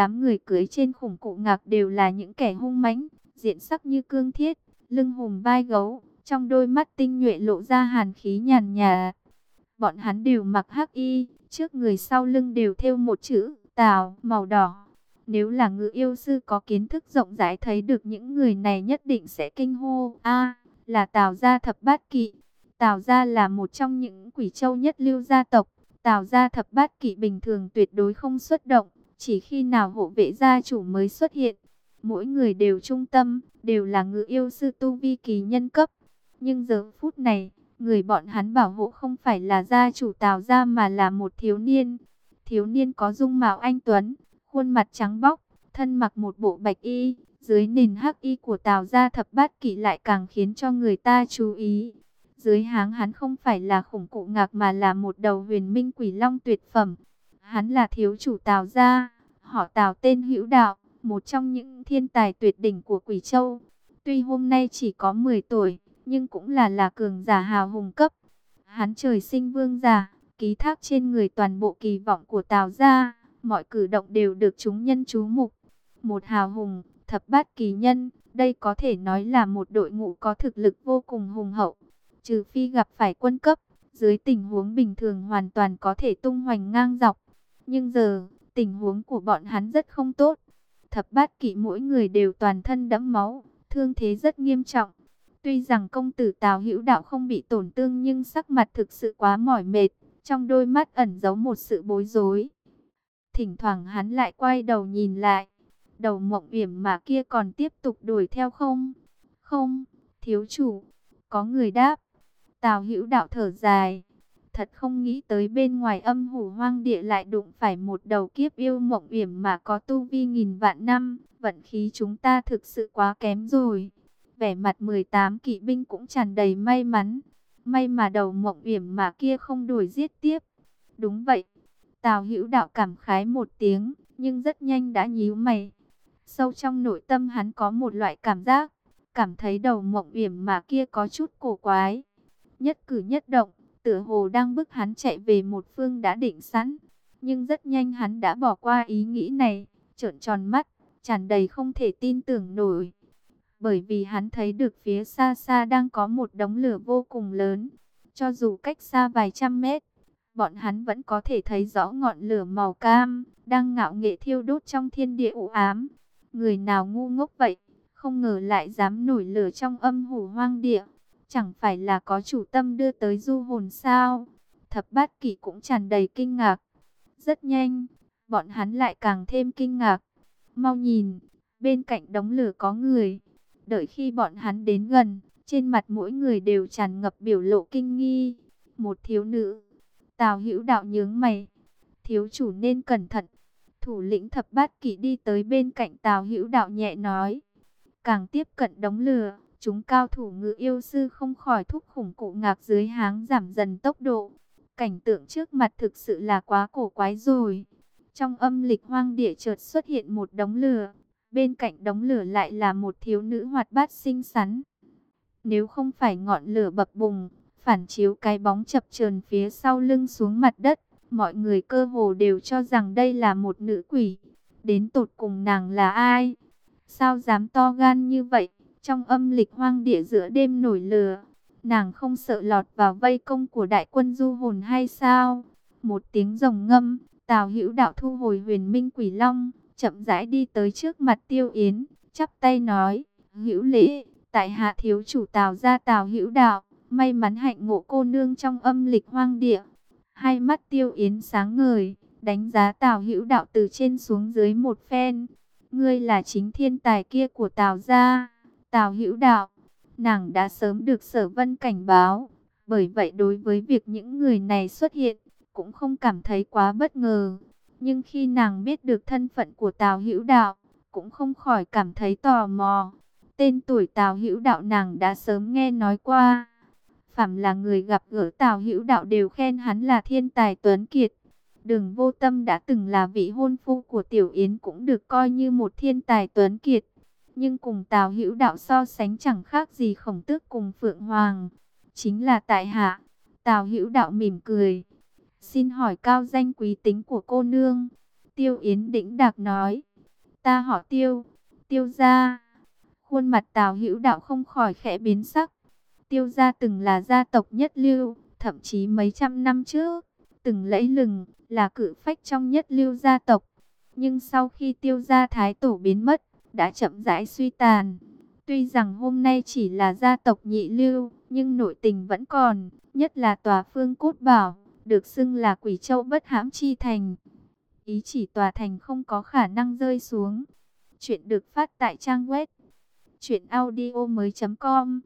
Đám người cưới trên khủng cụ ngạc đều là những kẻ hung mãnh, diện sắc như cương thiết, lưng hùm vai gấu, trong đôi mắt tinh nhuệ lộ ra hàn khí nhàn nhà. Bọn hắn đều mặc hắc y, trước người sau lưng đều thêu một chữ Tào màu đỏ. Nếu là ngự yêu sư có kiến thức rộng rãi thấy được những người này nhất định sẽ kinh hô. a là Tào gia thập bát kỵ. Tào gia là một trong những quỷ châu nhất lưu gia tộc. Tào gia thập bát kỵ bình thường tuyệt đối không xuất động. Chỉ khi nào hộ vệ gia chủ mới xuất hiện. Mỗi người đều trung tâm, đều là ngự yêu sư tu vi kỳ nhân cấp. Nhưng giờ phút này, người bọn hắn bảo hộ không phải là gia chủ Tào gia mà là một thiếu niên. Thiếu niên có dung mạo anh tuấn, khuôn mặt trắng bóc, thân mặc một bộ bạch y, dưới nền hắc y của Tào gia thập bát kỵ lại càng khiến cho người ta chú ý. Dưới háng hắn không phải là khủng cụ ngạc mà là một đầu huyền minh quỷ long tuyệt phẩm. Hắn là thiếu chủ Tào gia, họ Tào tên Hữu Đạo, một trong những thiên tài tuyệt đỉnh của Quỷ Châu. Tuy hôm nay chỉ có 10 tuổi, nhưng cũng là là cường giả hào hùng cấp. Hắn trời sinh vương giả, ký thác trên người toàn bộ kỳ vọng của Tào gia, mọi cử động đều được chúng nhân chú mục. Một hào hùng, thập bát kỳ nhân, đây có thể nói là một đội ngũ có thực lực vô cùng hùng hậu. Trừ phi gặp phải quân cấp, dưới tình huống bình thường hoàn toàn có thể tung hoành ngang dọc. Nhưng giờ, tình huống của bọn hắn rất không tốt. Thập bát kỵ mỗi người đều toàn thân đẫm máu, thương thế rất nghiêm trọng. Tuy rằng công tử Tào Hữu Đạo không bị tổn thương nhưng sắc mặt thực sự quá mỏi mệt, trong đôi mắt ẩn giấu một sự bối rối. Thỉnh thoảng hắn lại quay đầu nhìn lại, đầu mộng yểm mà kia còn tiếp tục đuổi theo không? Không, thiếu chủ, có người đáp. Tào Hữu Đạo thở dài, thật không nghĩ tới bên ngoài âm hủ hoang địa lại đụng phải một đầu kiếp yêu mộng yểm mà có tu vi nghìn vạn năm, vận khí chúng ta thực sự quá kém rồi vẻ mặt 18 kỵ binh cũng tràn đầy may mắn. May mà đầu mộng yểm mà kia không đuổi giết tiếp. Đúng vậy. Tào hữu đạo cảm khái một tiếng, nhưng rất nhanh đã nhíu mày. Sâu trong nội tâm hắn có một loại cảm giác, cảm thấy đầu mộng yểm mà kia có chút cổ quái. Nhất cử nhất động, tựa hồ đang bức hắn chạy về một phương đã định sẵn. Nhưng rất nhanh hắn đã bỏ qua ý nghĩ này, trợn tròn mắt, tràn đầy không thể tin tưởng nổi bởi vì hắn thấy được phía xa xa đang có một đống lửa vô cùng lớn. Cho dù cách xa vài trăm mét, bọn hắn vẫn có thể thấy rõ ngọn lửa màu cam, đang ngạo nghệ thiêu đốt trong thiên địa u ám. Người nào ngu ngốc vậy, không ngờ lại dám nổi lửa trong âm hủ hoang địa. Chẳng phải là có chủ tâm đưa tới du hồn sao? Thập bát kỷ cũng tràn đầy kinh ngạc. Rất nhanh, bọn hắn lại càng thêm kinh ngạc. Mau nhìn, bên cạnh đống lửa có người. Đợi khi bọn hắn đến gần, trên mặt mỗi người đều tràn ngập biểu lộ kinh nghi. Một thiếu nữ. Tào hữu đạo nhướng mày. Thiếu chủ nên cẩn thận. Thủ lĩnh thập bát kỵ đi tới bên cạnh Tào hữu đạo nhẹ nói. Càng tiếp cận đống lửa, chúng cao thủ ngự yêu sư không khỏi thúc khủng cụ ngạc dưới háng giảm dần tốc độ. Cảnh tượng trước mặt thực sự là quá cổ quái rồi. Trong âm lịch hoang địa chợt xuất hiện một đống lửa, Bên cạnh đống lửa lại là một thiếu nữ hoạt bát xinh xắn. Nếu không phải ngọn lửa bập bùng, phản chiếu cái bóng chập chờn phía sau lưng xuống mặt đất, mọi người cơ hồ đều cho rằng đây là một nữ quỷ. Đến tột cùng nàng là ai? Sao dám to gan như vậy? Trong âm lịch hoang địa giữa đêm nổi lửa, nàng không sợ lọt vào vây công của đại quân du hồn hay sao? Một tiếng rồng ngâm, Tào Hữu Đạo thu hồi Huyền Minh Quỷ Long, chậm rãi đi tới trước mặt Tiêu Yến, chắp tay nói, hữu lễ, tại hạ thiếu chủ Tào gia Tào hữu đạo, may mắn hạnh ngộ cô nương trong âm lịch hoang địa. Hai mắt Tiêu Yến sáng ngời, đánh giá Tào hữu đạo từ trên xuống dưới một phen. Ngươi là chính thiên tài kia của Tào gia, Tào hữu đạo. Nàng đã sớm được sở vân cảnh báo, bởi vậy đối với việc những người này xuất hiện, cũng không cảm thấy quá bất ngờ. Nhưng khi nàng biết được thân phận của Tào Hữu Đạo, cũng không khỏi cảm thấy tò mò. Tên tuổi Tào Hữu Đạo nàng đã sớm nghe nói qua. Phạm là người gặp gỡ Tào Hữu Đạo đều khen hắn là thiên tài tuấn kiệt. Đường vô tâm đã từng là vị hôn phu của Tiểu Yến cũng được coi như một thiên tài tuấn kiệt. Nhưng cùng Tào Hữu Đạo so sánh chẳng khác gì khổng tước cùng Phượng Hoàng. Chính là tại hạ. Tào Hữu Đạo mỉm cười Xin hỏi cao danh quý tính của cô nương. Tiêu Yến đĩnh đạc nói, ta họ tiêu, tiêu gia. Khuôn mặt Tào Hữu Đạo không khỏi khẽ biến sắc. Tiêu gia từng là gia tộc nhất lưu, thậm chí mấy trăm năm trước, từng lẫy lừng, là cử phách trong nhất lưu gia tộc. Nhưng sau khi tiêu gia thái tổ biến mất, đã chậm rãi suy tàn. Tuy rằng hôm nay chỉ là gia tộc nhị lưu, nhưng nội tình vẫn còn, nhất là tòa phương cốt bảo, được xưng là quỷ châu bất hãm chi thành. Ý chỉ tòa thành không có khả năng rơi xuống. Chuyện được phát tại trang web truyệnaudiomoi.com.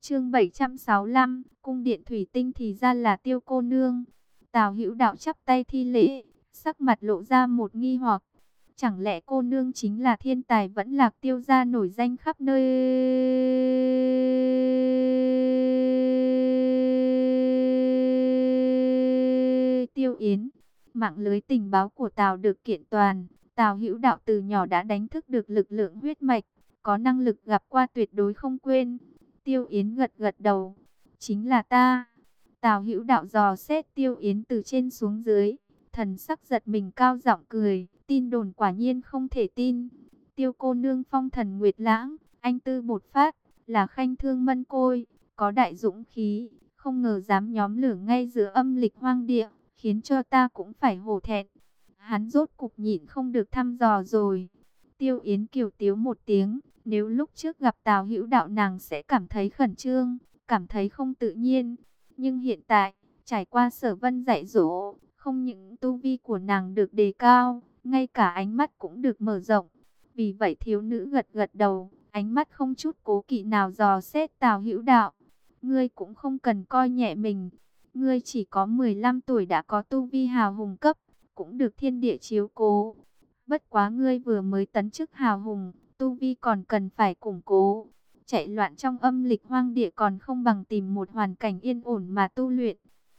Chương 765, cung điện thủy tinh thì ra là Tiêu cô nương. Tào Hữu Đạo chắp tay thi lễ, sắc mặt lộ ra một nghi hoặc. Chẳng lẽ cô nương chính là thiên tài vẫn lạc tiêu gia nổi danh khắp nơi tiêu yến. Mạng lưới tình báo của Tào được kiện toàn. Tào hữu đạo từ nhỏ đã đánh thức được lực lượng huyết mạch. Có năng lực gặp qua tuyệt đối không quên. Tiêu yến gật gật đầu. Chính là ta. Tào hữu đạo dò xét tiêu yến từ trên xuống dưới. Thần sắc giật mình cao giọng cười. Tin đồn quả nhiên không thể tin. Tiêu cô nương phong thần nguyệt lãng. Anh tư bột phát. Là khanh thương mân côi. Có đại dũng khí. Không ngờ dám nhóm lửa ngay giữa âm lịch hoang địa khiến cho ta cũng phải hổ thẹn. Hắn rốt cục nhịn không được thăm dò rồi. Tiêu Yến kiều tiếu một tiếng, nếu lúc trước gặp Tào Hữu Đạo nàng sẽ cảm thấy khẩn trương, cảm thấy không tự nhiên. Nhưng hiện tại, trải qua sở vân dạy dỗ, không những tu vi của nàng được đề cao, ngay cả ánh mắt cũng được mở rộng. Vì vậy thiếu nữ gật gật đầu, ánh mắt không chút cố kỵ nào dò xét Tào Hữu Đạo. Ngươi cũng không cần coi nhẹ mình, Ngươi chỉ có 15 tuổi đã có tu vi hào hùng cấp, cũng được thiên địa chiếu cố. Bất quá ngươi vừa mới tấn chức hào hùng, tu vi còn cần phải củng cố. Chạy loạn trong âm lịch hoang địa còn không bằng tìm một hoàn cảnh yên ổn mà tu luyện.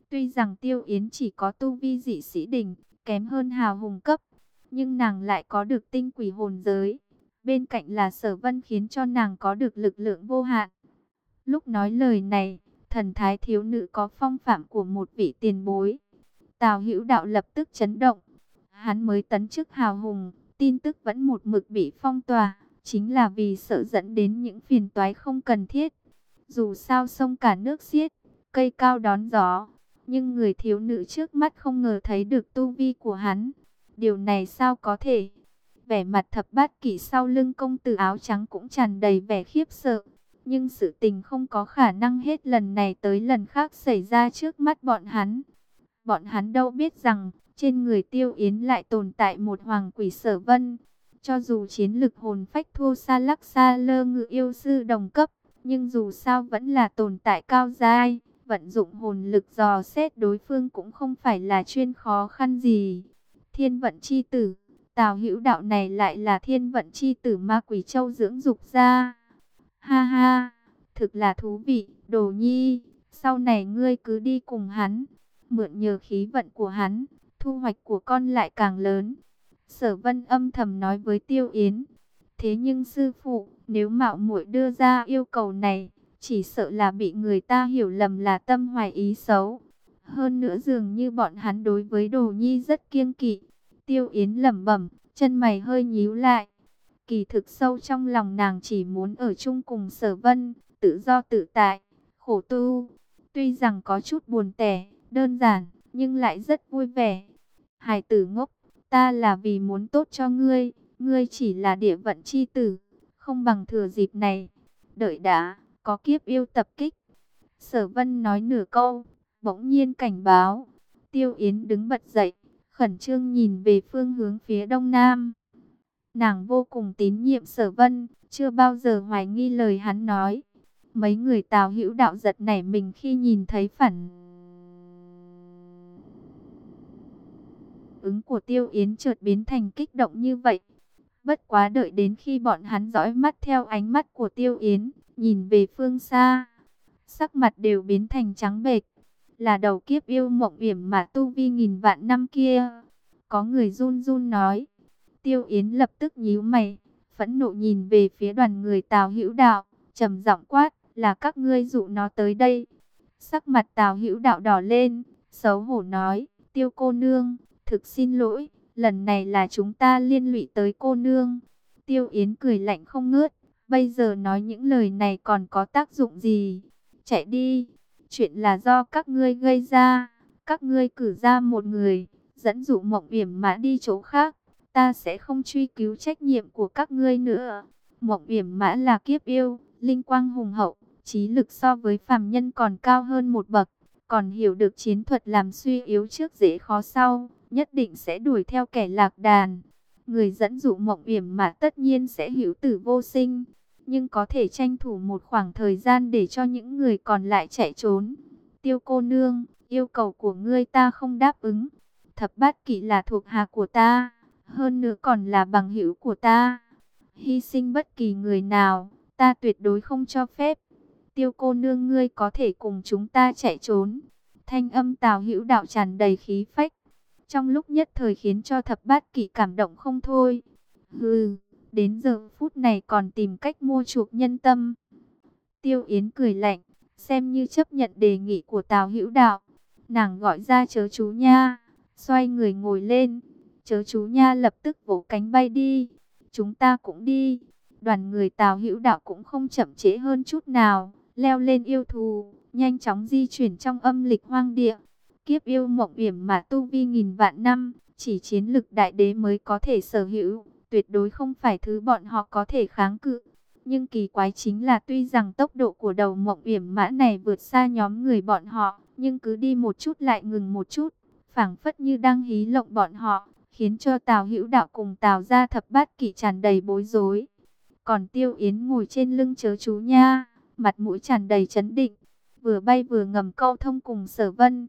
Tuy rằng Tiêu Yến chỉ có tu vi dị sĩ đình, kém hơn hào hùng cấp, nhưng nàng lại có được tinh quỷ hồn giới. Bên cạnh là sở vân khiến cho nàng có được lực lượng vô hạn. Lúc nói lời này, thần thái thiếu nữ có phong phạm của một vị tiền bối. Tào hữu đạo lập tức chấn động. Hắn mới tấn chức hào hùng, tin tức vẫn một mực bị phong tỏa, chính là vì sợ dẫn đến những phiền toái không cần thiết. Dù sao sông cả nước xiết, cây cao đón gió, nhưng người thiếu nữ trước mắt không ngờ thấy được tu vi của hắn. Điều này sao có thể? Vẻ mặt thập bát kỷ sau lưng công tử áo trắng cũng tràn đầy vẻ khiếp sợ. Nhưng sự tình không có khả năng hết lần này tới lần khác xảy ra trước mắt bọn hắn. Bọn hắn đâu biết rằng, trên người tiêu yến lại tồn tại một hoàng quỷ sở vân. Cho dù chiến lực hồn phách thua xa lắc xa lơ ngự yêu sư đồng cấp, nhưng dù sao vẫn là tồn tại cao giai. Vận dụng hồn lực dò xét đối phương cũng không phải là chuyên khó khăn gì. Thiên vận chi tử, tào hữu đạo này lại là thiên vận chi tử ma quỷ châu dưỡng dục ra. Ha ha, thực là thú vị, đồ nhi, sau này ngươi cứ đi cùng hắn, mượn nhờ khí vận của hắn, thu hoạch của con lại càng lớn. Sở vân âm thầm nói với Tiêu Yến, thế nhưng sư phụ, nếu mạo muội đưa ra yêu cầu này, chỉ sợ là bị người ta hiểu lầm là tâm hoài ý xấu. Hơn nữa dường như bọn hắn đối với đồ nhi rất kiêng kỵ. Tiêu Yến lẩm bẩm, chân mày hơi nhíu lại. Kỳ thực sâu trong lòng nàng chỉ muốn ở chung cùng sở vân, tự do tự tại, khổ tu. Tuy rằng có chút buồn tẻ, đơn giản, nhưng lại rất vui vẻ. Hải tử ngốc, ta là vì muốn tốt cho ngươi, ngươi chỉ là địa vận chi tử, không bằng thừa dịp này. Đợi đã, có kiếp yêu tập kích. Sở vân nói nửa câu, bỗng nhiên cảnh báo. Tiêu Yến đứng bật dậy, khẩn trương nhìn về phương hướng phía đông nam. Nàng vô cùng tín nhiệm sở vân, chưa bao giờ hoài nghi lời hắn nói. Mấy người tào hữu đạo giật nảy mình khi nhìn thấy phản ứng của tiêu yến chợt biến thành kích động như vậy. Bất quá đợi đến khi bọn hắn dõi mắt theo ánh mắt của tiêu yến, nhìn về phương xa. Sắc mặt đều biến thành trắng bệch, là đầu kiếp yêu mộng yểm mà tu vi nghìn vạn năm kia. Có người run run nói. Tiêu Yến lập tức nhíu mày, phẫn nộ nhìn về phía đoàn người Tào Hữu Đạo, trầm giọng quát, là các ngươi dụ nó tới đây. Sắc mặt Tào Hữu Đạo đỏ lên, xấu hổ nói, Tiêu cô nương, thực xin lỗi, lần này là chúng ta liên lụy tới cô nương. Tiêu Yến cười lạnh không ngớt, bây giờ nói những lời này còn có tác dụng gì? Chạy đi, chuyện là do các ngươi gây ra, các ngươi cử ra một người, dẫn dụ mộng yểm mã đi chỗ khác, ta sẽ không truy cứu trách nhiệm của các ngươi nữa. Mộng yểm mã là kiếp yêu, linh quang hùng hậu, trí lực so với phàm nhân còn cao hơn một bậc, còn hiểu được chiến thuật làm suy yếu trước dễ khó sau, nhất định sẽ đuổi theo kẻ lạc đàn. Người dẫn dụ mộng yểm mà tất nhiên sẽ hữu tử vô sinh, nhưng có thể tranh thủ một khoảng thời gian để cho những người còn lại chạy trốn. Tiêu cô nương, yêu cầu của ngươi ta không đáp ứng. Thập bát kỵ là thuộc hạ của ta, hơn nữa còn là bằng hữu của ta. Hy sinh bất kỳ người nào, ta tuyệt đối không cho phép. Tiêu cô nương ngươi có thể cùng chúng ta chạy trốn. Thanh âm tào hữu đạo tràn đầy khí phách. Trong lúc nhất thời khiến cho thập bát kỵ cảm động không thôi. Hừ, đến giờ phút này còn tìm cách mua chuộc nhân tâm. Tiêu Yến cười lạnh, xem như chấp nhận đề nghị của tào hữu đạo. Nàng gọi ra chớ chú nha, xoay người ngồi lên. Chớ chú nha lập tức vỗ cánh bay đi. Chúng ta cũng đi. Đoàn người tào hữu đạo cũng không chậm trễ hơn chút nào leo lên yêu thù, nhanh chóng di chuyển trong âm lịch hoang địa. Kiếp yêu mộng yểm mà tu vi nghìn vạn năm, chỉ chiến lực đại đế mới có thể sở hữu, tuyệt đối không phải thứ bọn họ có thể kháng cự. Nhưng kỳ quái chính là tuy rằng tốc độ của đầu mộng yểm mã này vượt xa nhóm người bọn họ, nhưng cứ đi một chút lại ngừng một chút, phảng phất như đang hí lộng bọn họ, khiến cho Tào Hữu Đạo cùng Tào gia thập bát kỳ tràn đầy bối rối. Còn Tiêu Yến ngồi trên lưng chớ chú nha, mặt mũi tràn đầy chấn định, vừa bay vừa ngầm câu thông cùng sở vân.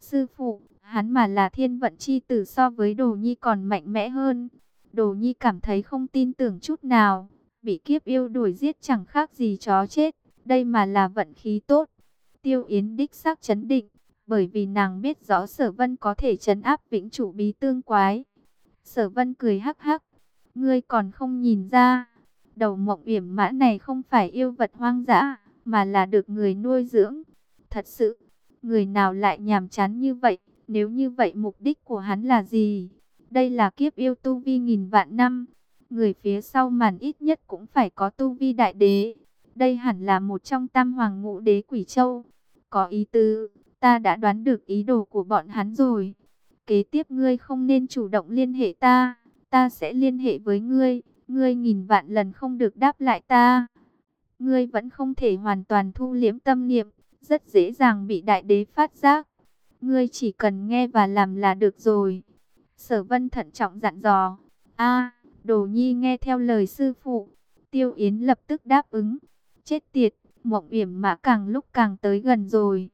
Sư phụ, hắn mà là thiên vận chi tử so với đồ nhi còn mạnh mẽ hơn. Đồ nhi cảm thấy không tin tưởng chút nào, bị kiếp yêu đuổi giết chẳng khác gì chó chết, đây mà là vận khí tốt. Tiêu Yến đích xác chấn định, bởi vì nàng biết rõ sở vân có thể chấn áp vĩnh chủ bí tương quái. Sở vân cười hắc hắc, ngươi còn không nhìn ra, Đầu mộng yểm mã này không phải yêu vật hoang dã, mà là được người nuôi dưỡng. Thật sự, người nào lại nhàm chán như vậy? Nếu như vậy mục đích của hắn là gì? Đây là kiếp yêu tu vi nghìn vạn năm. Người phía sau màn ít nhất cũng phải có tu vi đại đế. Đây hẳn là một trong tam hoàng ngũ đế quỷ châu. Có ý tứ, ta đã đoán được ý đồ của bọn hắn rồi. Kế tiếp ngươi không nên chủ động liên hệ ta, ta sẽ liên hệ với ngươi. Ngươi nghìn vạn lần không được đáp lại ta. Ngươi vẫn không thể hoàn toàn thu liếm tâm niệm, rất dễ dàng bị đại đế phát giác. Ngươi chỉ cần nghe và làm là được rồi. Sở vân thận trọng dặn dò. a đồ nhi nghe theo lời sư phụ. Tiêu Yến lập tức đáp ứng. Chết tiệt, mộng yểm mã càng lúc càng tới gần rồi.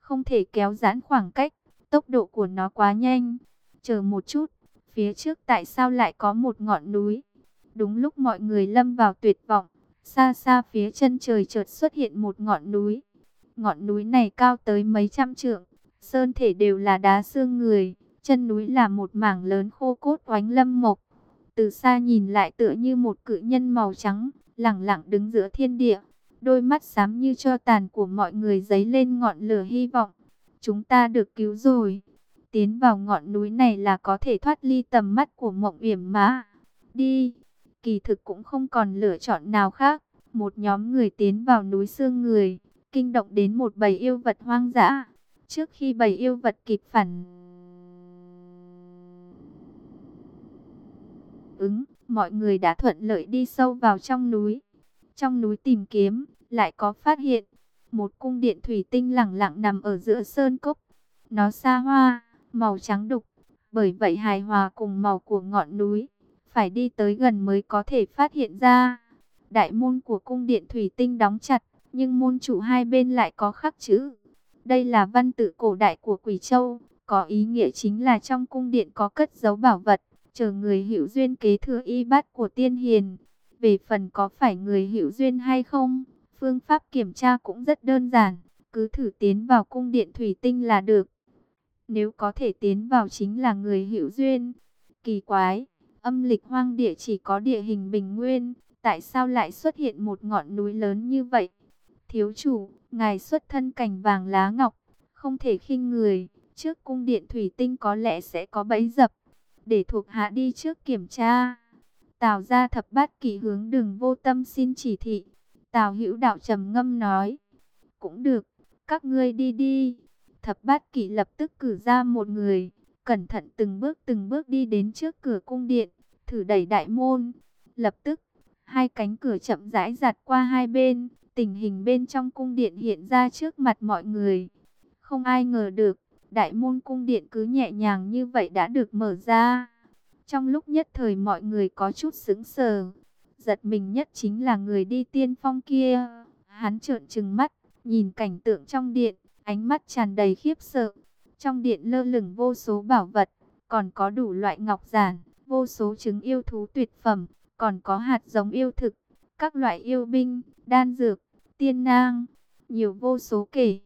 Không thể kéo giãn khoảng cách, tốc độ của nó quá nhanh. Chờ một chút, phía trước tại sao lại có một ngọn núi? Đúng lúc mọi người lâm vào tuyệt vọng, xa xa phía chân trời chợt xuất hiện một ngọn núi. Ngọn núi này cao tới mấy trăm trượng, sơn thể đều là đá xương người, chân núi là một mảng lớn khô cốt oánh lâm mộc. Từ xa nhìn lại tựa như một cự nhân màu trắng, lẳng lặng đứng giữa thiên địa. Đôi mắt xám như cho tàn của mọi người dấy lên ngọn lửa hy vọng. Chúng ta được cứu rồi. Tiến vào ngọn núi này là có thể thoát ly tầm mắt của mộng yểm má. Đi! Kỳ thực cũng không còn lựa chọn nào khác. Một nhóm người tiến vào núi xương người, kinh động đến một bầy yêu vật hoang dã. Trước khi bầy yêu vật kịp phản ứng, mọi người đã thuận lợi đi sâu vào trong núi. Trong núi tìm kiếm, lại có phát hiện một cung điện thủy tinh lẳng lặng nằm ở giữa sơn cốc. Nó xa hoa, màu trắng đục, bởi vậy hài hòa cùng màu của ngọn núi phải đi tới gần mới có thể phát hiện ra. Đại môn của cung điện thủy tinh đóng chặt, nhưng môn chủ hai bên lại có khắc chữ. Đây là văn tự cổ đại của Quỷ Châu, có ý nghĩa chính là trong cung điện có cất giấu bảo vật, chờ người hữu duyên kế thừa y bát của tiên hiền. Về phần có phải người hữu duyên hay không, phương pháp kiểm tra cũng rất đơn giản, cứ thử tiến vào cung điện thủy tinh là được. Nếu có thể tiến vào chính là người hữu duyên. Kỳ quái, Âm lịch hoang địa chỉ có địa hình bình nguyên, tại sao lại xuất hiện một ngọn núi lớn như vậy? Thiếu chủ, ngài xuất thân cảnh vàng lá ngọc, không thể khinh người, trước cung điện thủy tinh có lẽ sẽ có bẫy dập, để thuộc hạ đi trước kiểm tra. Tào ra thập bát kỷ hướng đường vô tâm xin chỉ thị. Tào hữu đạo trầm ngâm nói. Cũng được, các ngươi đi đi. Thập bát kỷ lập tức cử ra một người, cẩn thận từng bước từng bước đi đến trước cửa cung điện, thử đẩy đại môn. Lập tức, hai cánh cửa chậm rãi giặt qua hai bên, tình hình bên trong cung điện hiện ra trước mặt mọi người. Không ai ngờ được, đại môn cung điện cứ nhẹ nhàng như vậy đã được mở ra. Trong lúc nhất thời mọi người có chút sững sờ, giật mình nhất chính là người đi tiên phong kia. Hắn trợn trừng mắt, nhìn cảnh tượng trong điện, ánh mắt tràn đầy khiếp sợ. Trong điện lơ lửng vô số bảo vật, còn có đủ loại ngọc giản, vô số trứng yêu thú tuyệt phẩm, còn có hạt giống yêu thực, các loại yêu binh, đan dược, tiên nang, nhiều vô số kể.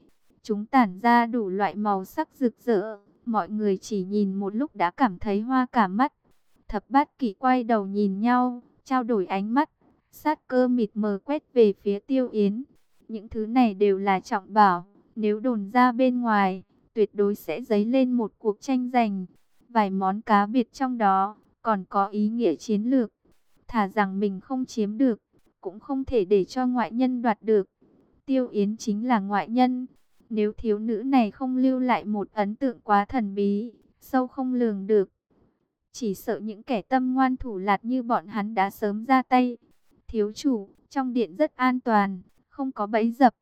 Chúng tản ra đủ loại màu sắc rực rỡ, mọi người chỉ nhìn một lúc đã cảm thấy hoa cả mắt. Thập bát kỷ quay đầu nhìn nhau, trao đổi ánh mắt, sát cơ mịt mờ quét về phía tiêu yến. Những thứ này đều là trọng bảo, nếu đồn ra bên ngoài, tuyệt đối sẽ dấy lên một cuộc tranh giành. Vài món cá biệt trong đó, còn có ý nghĩa chiến lược. Thả rằng mình không chiếm được, cũng không thể để cho ngoại nhân đoạt được. Tiêu Yến chính là ngoại nhân. Nếu thiếu nữ này không lưu lại một ấn tượng quá thần bí, sâu không lường được. Chỉ sợ những kẻ tâm ngoan thủ lạt như bọn hắn đã sớm ra tay. Thiếu chủ, trong điện rất an toàn, không có bẫy dập.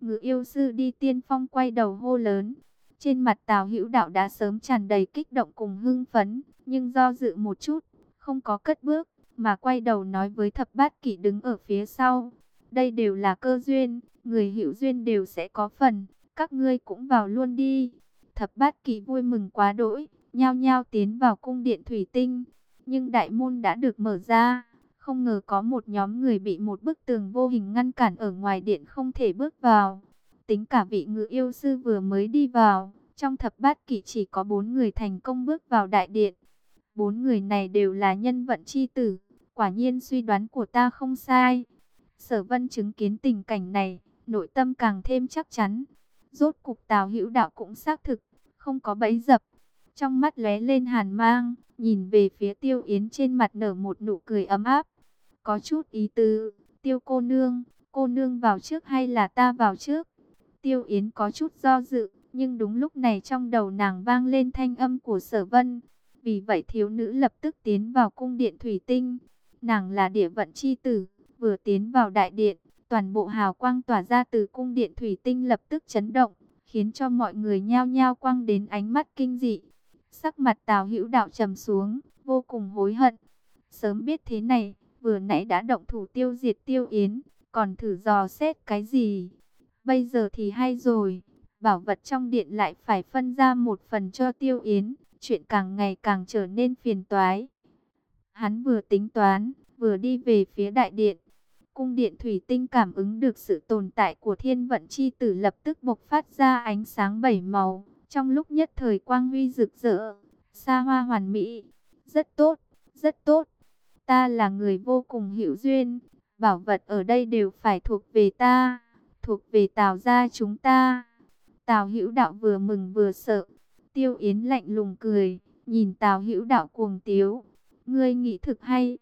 Ngự yêu sư đi tiên phong quay đầu hô lớn. Trên mặt Tào Hữu Đạo đã sớm tràn đầy kích động cùng hưng phấn, nhưng do dự một chút, không có cất bước, mà quay đầu nói với Thập Bát Kỷ đứng ở phía sau. Đây đều là cơ duyên, người hữu duyên đều sẽ có phần, các ngươi cũng vào luôn đi. Thập Bát kỳ vui mừng quá đỗi, nhao nhao tiến vào cung điện thủy tinh, nhưng đại môn đã được mở ra. Không ngờ có một nhóm người bị một bức tường vô hình ngăn cản ở ngoài điện không thể bước vào. Tính cả vị ngự yêu sư vừa mới đi vào, trong thập bát kỷ chỉ có bốn người thành công bước vào đại điện. Bốn người này đều là nhân vận chi tử, quả nhiên suy đoán của ta không sai. Sở vân chứng kiến tình cảnh này, nội tâm càng thêm chắc chắn. Rốt cục tào hữu đạo cũng xác thực, không có bẫy dập. Trong mắt lóe lên hàn mang, nhìn về phía tiêu yến trên mặt nở một nụ cười ấm áp. Có chút ý tứ, tiêu cô nương, cô nương vào trước hay là ta vào trước? Tiêu Yến có chút do dự, nhưng đúng lúc này trong đầu nàng vang lên thanh âm của sở vân. Vì vậy thiếu nữ lập tức tiến vào cung điện thủy tinh. Nàng là địa vận chi tử, vừa tiến vào đại điện, toàn bộ hào quang tỏa ra từ cung điện thủy tinh lập tức chấn động, khiến cho mọi người nhao nhao quăng đến ánh mắt kinh dị. Sắc mặt Tào Hữu Đạo trầm xuống, vô cùng hối hận. Sớm biết thế này, vừa nãy đã động thủ tiêu diệt Tiêu Yến, còn thử dò xét cái gì? Bây giờ thì hay rồi, bảo vật trong điện lại phải phân ra một phần cho Tiêu Yến, chuyện càng ngày càng trở nên phiền toái. Hắn vừa tính toán, vừa đi về phía đại điện. Cung điện thủy tinh cảm ứng được sự tồn tại của thiên vận chi tử lập tức bộc phát ra ánh sáng bảy màu. Trong lúc nhất thời quang huy rực rỡ, xa hoa hoàn mỹ, rất tốt, rất tốt. Ta là người vô cùng hữu duyên, bảo vật ở đây đều phải thuộc về ta, thuộc về Tào gia chúng ta. Tào Hữu Đạo vừa mừng vừa sợ. Tiêu Yến lạnh lùng cười, nhìn Tào Hữu Đạo cuồng tiếu, "Ngươi nghĩ thực hay?"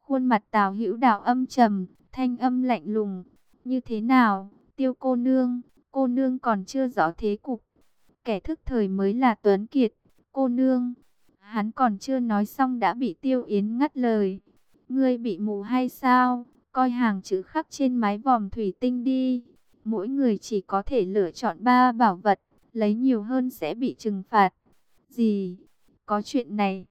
Khuôn mặt Tào Hữu Đạo âm trầm, thanh âm lạnh lùng, "Như thế nào, Tiêu cô nương, cô nương còn chưa rõ thế cục. Kẻ thức thời mới là Tuấn Kiệt, cô nương." Hắn còn chưa nói xong đã bị Tiêu Yến ngắt lời. Ngươi bị mù hay sao? Coi hàng chữ khắc trên mái vòm thủy tinh đi. Mỗi người chỉ có thể lựa chọn ba bảo vật, lấy nhiều hơn sẽ bị trừng phạt. Gì? Có chuyện này?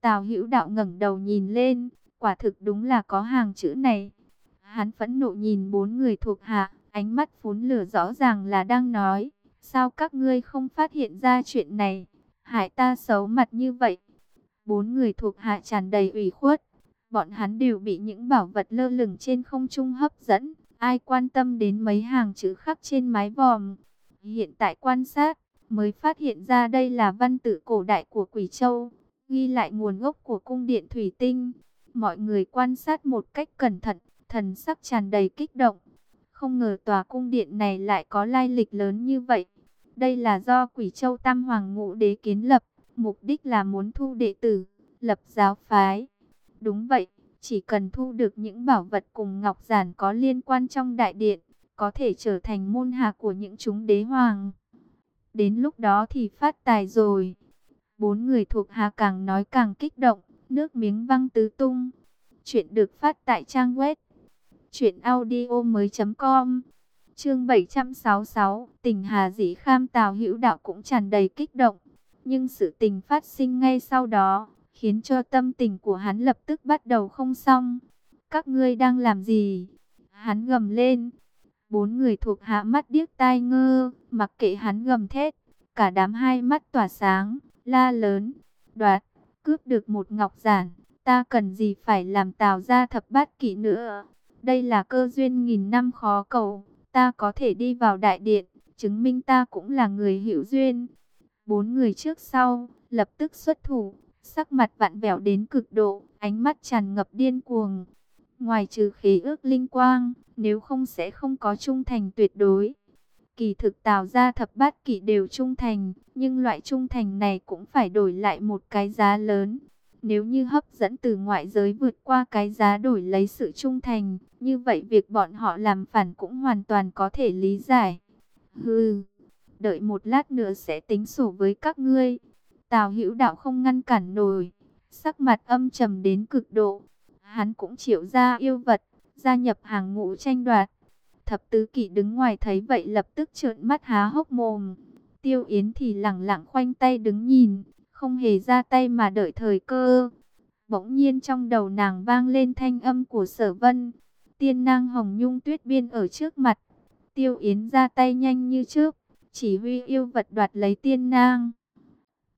Tào Hữu Đạo ngẩng đầu nhìn lên, quả thực đúng là có hàng chữ này. Hắn phẫn nộ nhìn bốn người thuộc hạ, ánh mắt phún lửa rõ ràng là đang nói, sao các ngươi không phát hiện ra chuyện này, hại ta xấu mặt như vậy. Bốn người thuộc hạ tràn đầy ủy khuất, bọn hắn đều bị những bảo vật lơ lửng trên không trung hấp dẫn, ai quan tâm đến mấy hàng chữ khắc trên mái vòm. Hiện tại quan sát, mới phát hiện ra đây là văn tự cổ đại của Quỷ Châu, ghi lại nguồn gốc của cung điện thủy tinh. Mọi người quan sát một cách cẩn thận, thần sắc tràn đầy kích động. Không ngờ tòa cung điện này lại có lai lịch lớn như vậy. Đây là do Quỷ Châu Tam Hoàng Ngũ Đế kiến lập, mục đích là muốn thu đệ tử, lập giáo phái. Đúng vậy, Chỉ cần thu được những bảo vật cùng ngọc giản có liên quan trong đại điện, có thể trở thành môn hạ của những chúng đế hoàng. Đến lúc đó thì phát tài rồi. Bốn người thuộc hạ càng nói càng kích động, nước miếng văng tứ tung. Chuyện được phát tại trang web truyệnaudiomoi.com. Chương 766, Tình Hà Dĩ Kham Tào Hữu Đạo cũng tràn đầy kích động, nhưng sự tình phát sinh ngay sau đó, khiến cho tâm tình của hắn lập tức bắt đầu không xong. Các ngươi đang làm gì? Hắn gầm lên. Bốn người thuộc hạ mắt điếc tai ngơ, mặc kệ hắn gầm thét, cả đám hai mắt tỏa sáng, la lớn, đoạt, cướp được một ngọc giản, ta cần gì phải làm tào ra thập bát kỵ nữa. Đây là cơ duyên nghìn năm khó cầu, ta có thể đi vào đại điện, chứng minh ta cũng là người hữu duyên. Bốn người trước sau, lập tức xuất thủ, sắc mặt vặn vẹo đến cực độ, ánh mắt tràn ngập điên cuồng. Ngoài trừ khí ước linh quang, nếu không sẽ không có trung thành tuyệt đối. Kỳ thực tào ra thập bát kỳ đều trung thành, nhưng loại trung thành này cũng phải đổi lại một cái giá lớn. Nếu như hấp dẫn từ ngoại giới vượt qua cái giá đổi lấy sự trung thành, như vậy việc bọn họ làm phản cũng hoàn toàn có thể lý giải. Hừ, đợi một lát nữa sẽ tính sổ với các ngươi. Tào hữu đạo không ngăn cản nổi, sắc mặt âm trầm đến cực độ. Hắn cũng chịu ra yêu vật, gia nhập hàng ngũ tranh đoạt. Thập tứ kỷ đứng ngoài thấy vậy lập tức trợn mắt há hốc mồm. Tiêu Yến thì lẳng lặng khoanh tay đứng nhìn, không hề ra tay mà đợi thời cơ. Bỗng nhiên trong đầu nàng vang lên thanh âm của sở vân. Tiên nang hồng nhung tuyết biên ở trước mặt. Tiêu Yến ra tay nhanh như trước, chỉ huy yêu vật đoạt lấy tiên nang.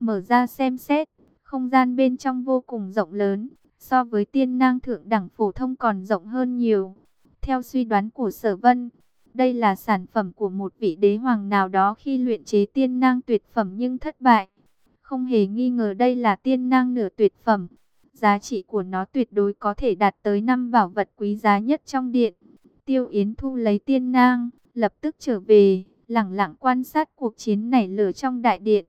Mở ra xem xét, không gian bên trong vô cùng rộng lớn, so với tiên nang thượng đẳng phổ thông còn rộng hơn nhiều. Theo suy đoán của sở vân, đây là sản phẩm của một vị đế hoàng nào đó khi luyện chế tiên nang tuyệt phẩm nhưng thất bại. Không hề nghi ngờ đây là tiên nang nửa tuyệt phẩm. Giá trị của nó tuyệt đối có thể đạt tới năm bảo vật quý giá nhất trong điện. Tiêu Yến Thu lấy tiên nang, lập tức trở về, lặng lặng quan sát cuộc chiến nảy lửa trong đại điện.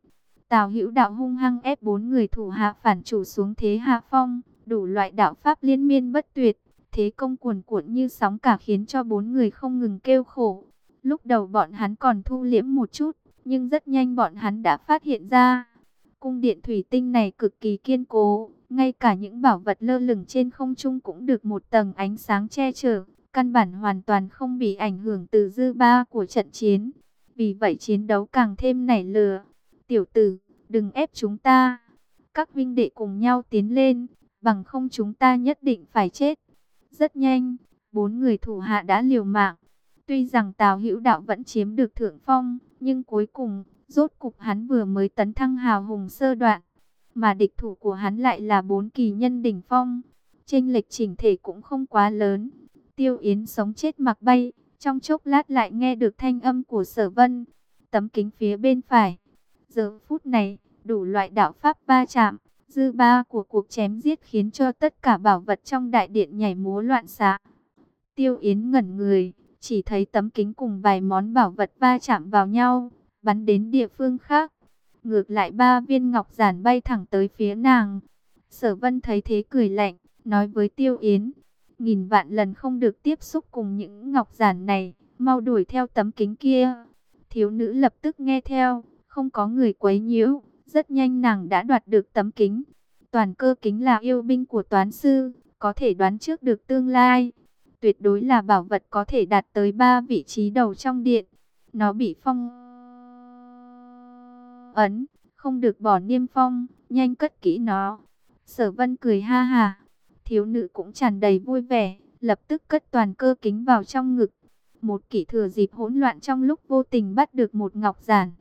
Tào Hữu Đạo hung hăng ép bốn người thủ hạ phản chủ xuống thế hạ phong, đủ loại đạo pháp liên miên bất tuyệt, thế công cuồn cuộn như sóng cả khiến cho bốn người không ngừng kêu khổ. Lúc đầu bọn hắn còn thu liễm một chút, nhưng rất nhanh bọn hắn đã phát hiện ra, cung điện thủy tinh này cực kỳ kiên cố, ngay cả những bảo vật lơ lửng trên không trung cũng được một tầng ánh sáng che chở, căn bản hoàn toàn không bị ảnh hưởng từ dư ba của trận chiến. Vì vậy chiến đấu càng thêm nảy lửa. Tiểu tử, đừng ép chúng ta. Các vinh đệ cùng nhau tiến lên, bằng không chúng ta nhất định phải chết. Rất nhanh, bốn người thủ hạ đã liều mạng. Tuy rằng Tào Hữu Đạo vẫn chiếm được thượng phong, nhưng cuối cùng, rốt cục hắn vừa mới tấn thăng hào hùng sơ đoạn, mà địch thủ của hắn lại là bốn kỳ nhân đỉnh phong. Chênh lệch chỉnh thể cũng không quá lớn. Tiêu Yến sống chết mặc bay, trong chốc lát lại nghe được thanh âm của Sở Vân, tấm kính phía bên phải. Giờ phút này, đủ loại đạo pháp ba chạm, dư ba của cuộc chém giết khiến cho tất cả bảo vật trong đại điện nhảy múa loạn xạ. Tiêu Yến ngẩn người, chỉ thấy tấm kính cùng vài món bảo vật va chạm vào nhau, bắn đến địa phương khác. Ngược lại ba viên ngọc giản bay thẳng tới phía nàng. Sở Vân thấy thế cười lạnh, nói với Tiêu Yến, nghìn vạn lần không được tiếp xúc cùng những ngọc giản này, mau đuổi theo tấm kính kia. Thiếu nữ lập tức nghe theo, không có người quấy nhiễu, rất nhanh nàng đã đoạt được tấm kính. Toàn cơ kính là yêu binh của toán sư, có thể đoán trước được tương lai. Tuyệt đối là bảo vật có thể đạt tới ba vị trí đầu trong điện. Nó bị phong ấn, không được bỏ niêm phong, nhanh cất kỹ nó. Sở vân cười ha ha, thiếu nữ cũng tràn đầy vui vẻ, lập tức cất toàn cơ kính vào trong ngực. Một kỷ thừa dịp hỗn loạn trong lúc vô tình bắt được một ngọc giản.